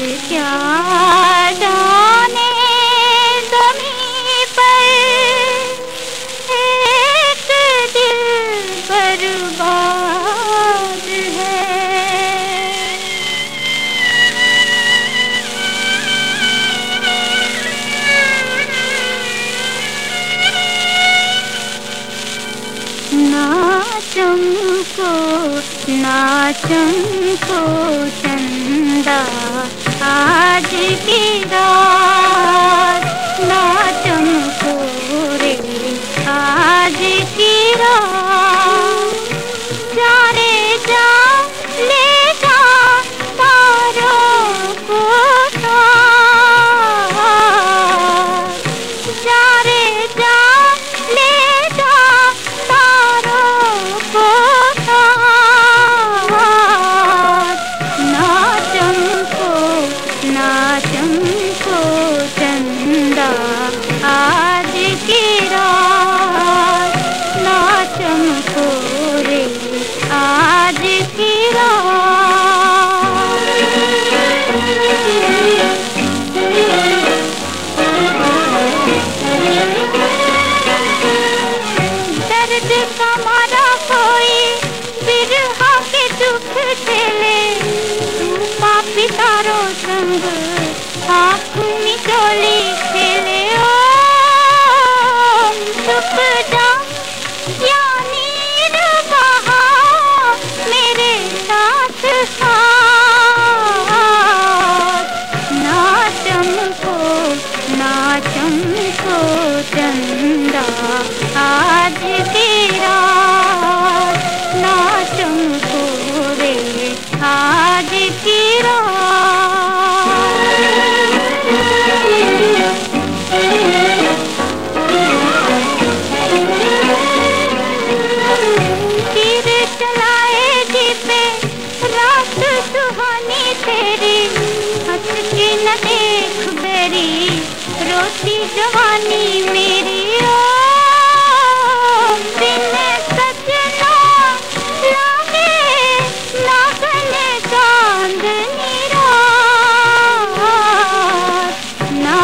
い条。चमको नाचन को चंदा। आज की रात नाचन को रे। आज की रात चमको चंदा, आज की रात ना चमको रे, आज की दर्द का मारा कोई बिरहा के दुख झेले पापी तारो संग आँख मिचोली खेले ओ चुप जा बहा? मेरे साथ ना चंदा। सुहानी तेरी हंस के न देख बेरी रोटी जवानी मेरी। ओ दिन नागन चाँद नीरा ना